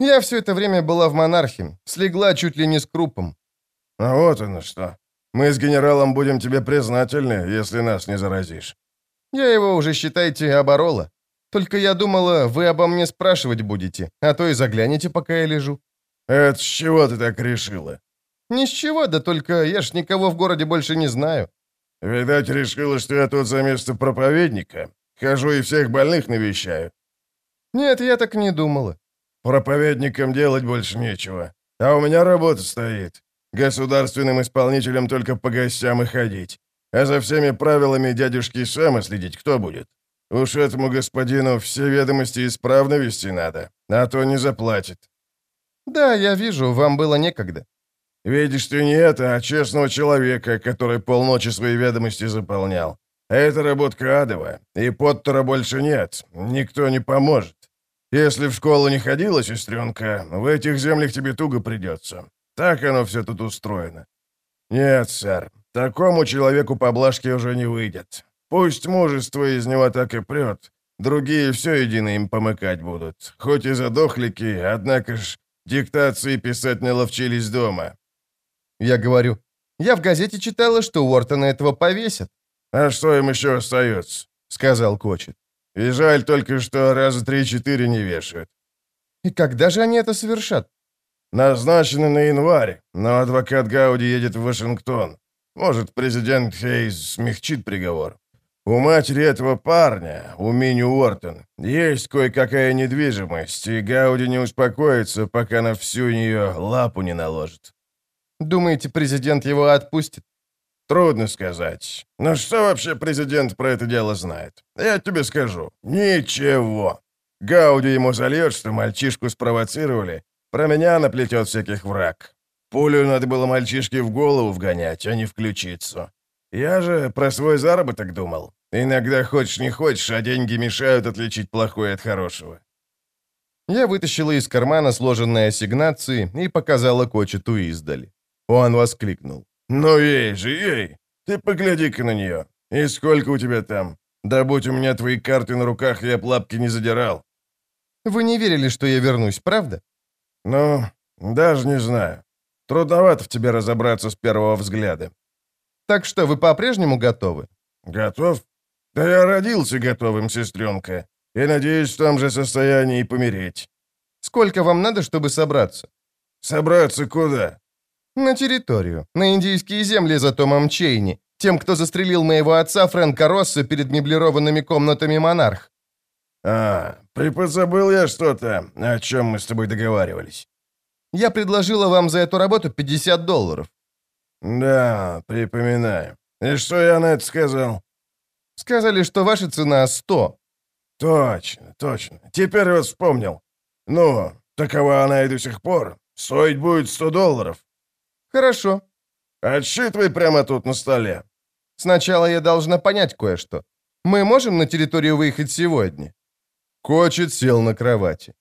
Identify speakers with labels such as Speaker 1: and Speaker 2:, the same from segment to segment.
Speaker 1: Я все это время была в монархе, слегла чуть ли не с крупом.
Speaker 2: А вот оно что. Мы с генералом будем тебе признательны, если нас не заразишь.
Speaker 1: Я его уже, считайте, оборола. Только я думала, вы обо мне спрашивать будете, а то и заглянете, пока я лежу».
Speaker 2: «Это с чего ты так решила?»
Speaker 1: «Ни с чего, да только я ж никого в городе больше не знаю».
Speaker 2: «Видать, решила, что я тут за место проповедника. Хожу и всех больных навещаю».
Speaker 1: «Нет, я так не думала».
Speaker 2: «Проповедникам делать больше нечего. А у меня работа стоит. Государственным исполнителям только по гостям и ходить. А за всеми правилами дядюшки Сэма следить кто будет? Уж этому господину все ведомости исправно вести надо, а то не заплатит».
Speaker 1: «Да, я вижу, вам было некогда».
Speaker 2: «Видишь ты не это, а честного человека, который полночи свои ведомости заполнял. Это работка адова, и Поттера больше нет, никто не поможет. Если в школу не ходила, сестренка, в этих землях тебе туго придется. Так оно все тут устроено. Нет, сэр, такому человеку поблажки уже не выйдет. Пусть мужество из него так и прет. Другие все едино им помыкать будут. Хоть и задохлики, однако ж диктации писать наловчились дома.
Speaker 1: Я говорю, я в газете читала, что Уортона этого повесят.
Speaker 2: А что им еще остается? Сказал Кочет. И жаль только, что раза три-четыре не вешают.
Speaker 1: И когда же они это совершат?
Speaker 2: Назначено на январь, но адвокат Гауди едет в Вашингтон. Может, президент Хейз смягчит приговор. У матери этого парня, у Мини Уортон, есть кое-какая недвижимость, и Гауди не успокоится, пока на всю нее лапу не наложит.
Speaker 1: Думаете, президент его отпустит?
Speaker 2: Трудно сказать. Но что вообще президент про это дело знает? Я тебе скажу. Ничего. Гауди ему зальет, что мальчишку спровоцировали. Про меня наплетет всяких враг. Пулю надо было мальчишке в голову вгонять, а не включиться. Я же про свой заработок думал. Иногда хочешь не хочешь, а деньги мешают отличить плохое от хорошего.
Speaker 1: Я вытащила из кармана сложенные ассигнации и показала Кочету издали. Он воскликнул.
Speaker 2: «Ну ей же, ей! Ты погляди-ка на нее. И сколько у тебя там? Да будь у меня твои карты на руках, я б лапки не задирал».
Speaker 1: «Вы не верили, что я вернусь, правда?»
Speaker 2: «Ну, даже не знаю. Трудновато в тебе разобраться с первого взгляда.
Speaker 1: Так что, вы по-прежнему готовы?
Speaker 2: Готов? Да я родился готовым, сестренка. И надеюсь в том же состоянии помереть.
Speaker 1: Сколько вам надо, чтобы собраться?
Speaker 2: Собраться куда?
Speaker 1: На территорию. На индийские земли за Томом Чейни. Тем, кто застрелил моего отца Фрэнка Росса перед меблированными комнатами «Монарх».
Speaker 2: А, припозабыл я что-то, о чем мы с тобой договаривались.
Speaker 1: Я предложила вам за эту работу 50 долларов.
Speaker 2: «Да, припоминаю. И что я на это сказал?»
Speaker 1: «Сказали, что ваша цена 100».
Speaker 2: «Точно, точно. Теперь вот вспомнил. Ну, такова она и до сих пор. Стоить будет 100 долларов».
Speaker 1: «Хорошо».
Speaker 2: «Отсчитывай прямо тут на столе».
Speaker 1: «Сначала я должна понять кое-что. Мы можем на территорию выехать сегодня?» Кочет сел на кровати.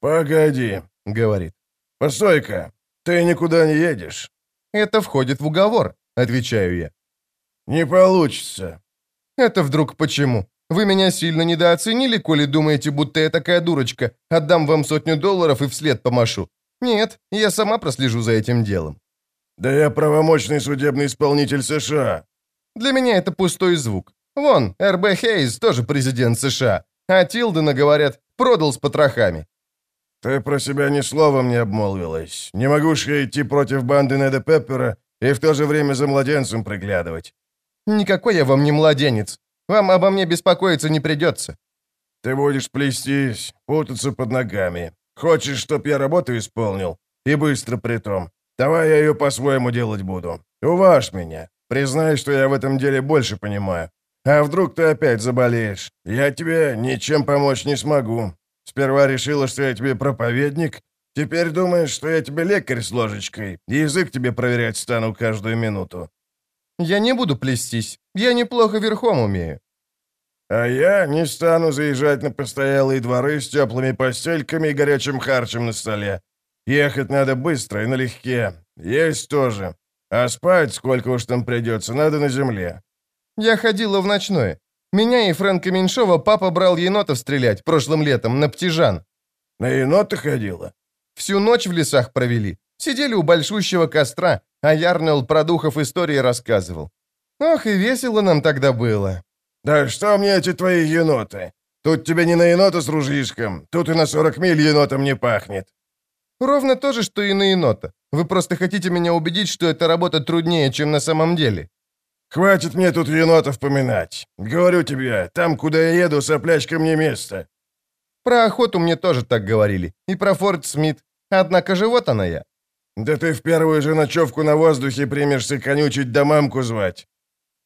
Speaker 2: «Погоди», —
Speaker 1: говорит.
Speaker 2: «Постой-ка, ты никуда не едешь».
Speaker 1: «Это входит в уговор», — отвечаю я.
Speaker 2: «Не получится».
Speaker 1: «Это вдруг почему? Вы меня сильно недооценили, коли думаете, будто я такая дурочка, отдам вам сотню долларов и вслед помашу. Нет, я сама прослежу за этим делом».
Speaker 2: «Да я правомочный судебный исполнитель США».
Speaker 1: «Для меня это пустой звук. Вон, РБ Хейз тоже президент США, а Тилдена, говорят, продал с потрохами.
Speaker 2: «Ты про себя ни словом не обмолвилась. Не могу ж я идти против банды Неда Пеппера и в то же время за младенцем приглядывать».
Speaker 1: «Никакой я вам не младенец. Вам обо мне беспокоиться не придется».
Speaker 2: «Ты будешь плестись, путаться под ногами. Хочешь, чтоб я работу исполнил? И быстро при том. Давай я ее по-своему делать буду. Уважь меня. Признай, что я в этом деле больше понимаю. А вдруг ты опять заболеешь? Я тебе ничем помочь не смогу. Сперва решила, что я тебе проповедник, теперь думаешь, что я тебе лекарь с ложечкой, язык тебе проверять стану каждую минуту».
Speaker 1: «Я не буду плестись. Я неплохо верхом умею».
Speaker 2: «А я не стану заезжать на постоялые дворы с теплыми постельками и горячим харчем на столе. Ехать надо быстро и налегке. Есть тоже. А спать, сколько уж там придется, надо на земле».
Speaker 1: «Я ходила в ночное. Меня и Фрэнка Меньшова папа брал енотов стрелять прошлым летом на птижан».
Speaker 2: «На енота ходила?
Speaker 1: всю ночь в лесах провели. Сидели у большущего костра, а Ярнел про духов истории рассказывал. Ох, и весело нам тогда было.
Speaker 2: Да что мне эти твои еноты? Тут тебе не на енота с ружьишком, тут и на 40 миль енотом не пахнет.
Speaker 1: Ровно то же, что и на енота. Вы просто хотите меня убедить, что эта работа труднее, чем на самом деле.
Speaker 2: Хватит мне тут енотов поминать. Говорю тебе, там, куда я еду, соплячкам не место.
Speaker 1: Про охоту мне тоже так говорили. И про Форт Смит. Однако же вот она я.
Speaker 2: Да ты в первую же ночевку на воздухе примешься конючить да мамку звать.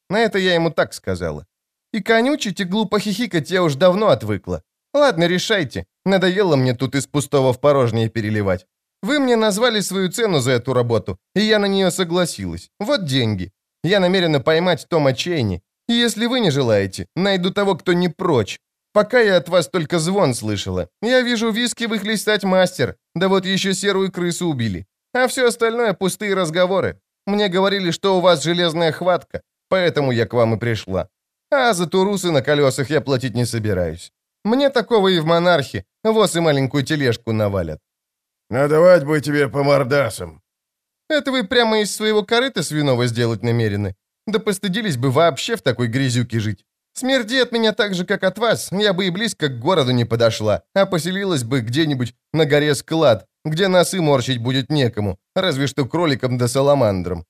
Speaker 1: На это я ему так сказала. И конючить, и глупо хихикать я уж давно отвыкла. Ладно, решайте. Надоело мне тут из пустого в порожнее переливать. Вы мне назвали свою цену за эту работу, и я на нее согласилась. Вот деньги. Я намерена поймать Тома Чейни. И если вы не желаете, найду того, кто не прочь. Пока я от вас только звон слышала. Я вижу, виски выхлестать мастер. Да вот еще серую крысу убили. А все остальное пустые разговоры. Мне говорили, что у вас железная хватка, поэтому я к вам и пришла. А за турусы на колесах я платить не собираюсь. Мне такого и в монархе, воз и маленькую тележку навалят.
Speaker 2: Надавать бы тебе по мордасам.
Speaker 1: Это вы прямо из своего корыта свиного сделать намерены? Да постыдились бы вообще в такой грязюке жить. Смерди от меня так же, как от вас, я бы и близко к городу не подошла, а поселилась бы где-нибудь на горе склад, где носы морщить будет некому, разве что кроликам да саламандрам.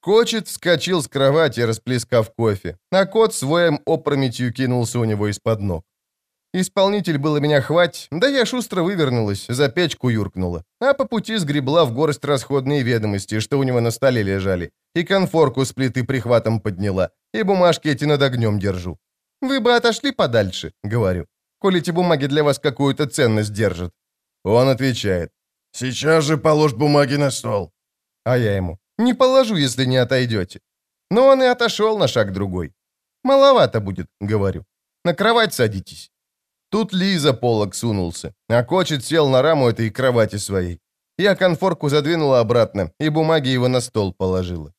Speaker 1: Кочет вскочил с кровати, расплескав кофе, а кот своим опрометью кинулся у него из-под ног. Исполнитель было меня хвать, да я шустро вывернулась, за печку юркнула, а по пути сгребла в горсть расходные ведомости, что у него на столе лежали, и конфорку с плиты прихватом подняла, и бумажки эти над огнем держу. «Вы бы отошли подальше», — говорю, «коли эти бумаги для вас какую-то ценность держат». Он отвечает,
Speaker 2: «Сейчас же положь бумаги на стол».
Speaker 1: А я ему, «Не положу, если не отойдете». Но он и отошел на шаг другой. «Маловато будет», — говорю. «На кровать садитесь». Тут Лиза полок сунулся, а Кочет сел на раму этой кровати своей. Я конфорку задвинула обратно, и бумаги его на стол положила.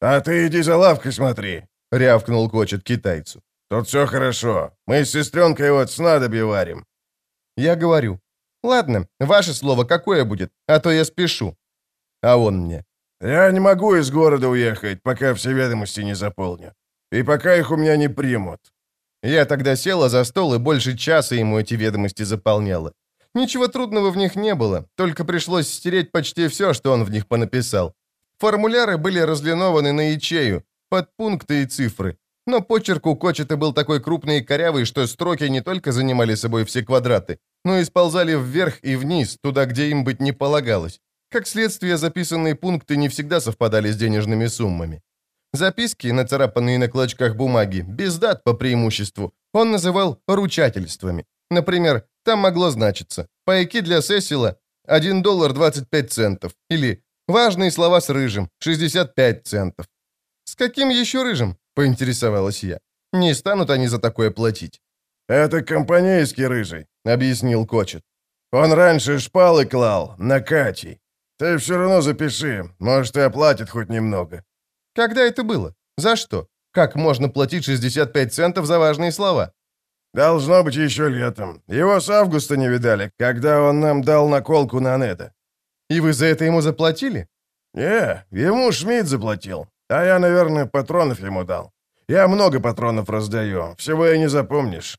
Speaker 2: «А ты иди за лавкой смотри», —
Speaker 1: рявкнул Кочет китайцу.
Speaker 2: «Тут все хорошо. Мы с сестренкой вот снадобье варим».
Speaker 1: Я говорю, «Ладно, ваше слово какое будет, а то я спешу». А он мне,
Speaker 2: «Я не могу из города уехать, пока все ведомости не заполню. И пока их у меня не примут.
Speaker 1: Я тогда села за стол и больше часа ему эти ведомости заполняла. Ничего трудного в них не было, только пришлось стереть почти все, что он в них понаписал. Формуляры были разлинованы на ячею, под пункты и цифры. Но почерк у Кочета был такой крупный и корявый, что строки не только занимали собой все квадраты, но и сползали вверх и вниз, туда, где им быть не полагалось. Как следствие, записанные пункты не всегда совпадали с денежными суммами. Записки, нацарапанные на клочках бумаги, без дат по преимуществу, он называл ручательствами. Например, там могло значиться «Пайки для Сесила 1 доллар 25 центов» или «Важные слова с рыжим 65 центов». «С каким еще рыжим?» — поинтересовалась я. «Не станут они за такое платить».
Speaker 2: «Это компанейский рыжий», — объяснил Кочет. «Он раньше шпалы клал, на Кати. Ты все равно запиши, может, и оплатит хоть немного».
Speaker 1: Когда это было? За что? Как можно платить 65 центов за важные слова?
Speaker 2: Должно быть еще летом. Его с августа не видали, когда он нам дал наколку на Неда.
Speaker 1: И вы за это ему заплатили?
Speaker 2: Не, ему Шмидт заплатил. А я, наверное, патронов ему дал. Я много патронов раздаю, всего и не запомнишь.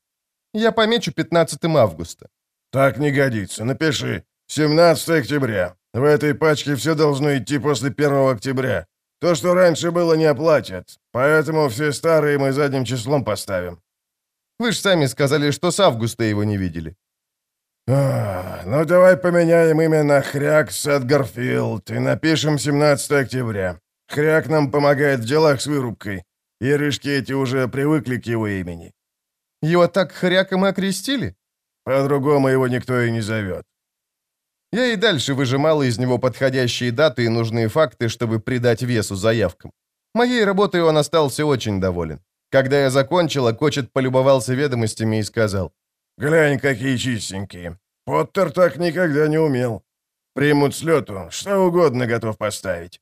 Speaker 1: Я помечу 15 августа.
Speaker 2: Так не годится, напиши. 17 октября. В этой пачке все должно идти после 1 октября. То, что раньше было, не оплатят. Поэтому все старые мы задним числом поставим».
Speaker 1: «Вы же сами сказали, что с августа его не видели».
Speaker 2: А, «Ну, давай поменяем имя на Хряк Садгарфилд и напишем 17 октября. Хряк нам помогает в делах с вырубкой. И рыжки эти уже привыкли к его имени».
Speaker 1: «Его так Хряком и окрестили?»
Speaker 2: «По-другому его никто и не зовет.
Speaker 1: Я и дальше выжимала из него подходящие даты и нужные факты, чтобы придать весу заявкам. Моей работой он остался очень доволен. Когда я закончила, Кочет полюбовался ведомостями и сказал.
Speaker 2: «Глянь, какие чистенькие. Поттер так никогда не умел. Примут с лету, что угодно готов поставить».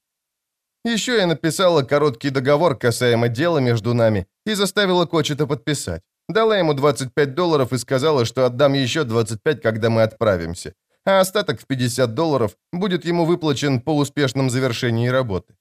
Speaker 1: Еще я написала короткий договор касаемо дела между нами и заставила Кочета подписать. Дала ему 25 долларов и сказала, что отдам еще 25, когда мы отправимся. А остаток в 50 долларов будет ему выплачен по успешном завершении работы.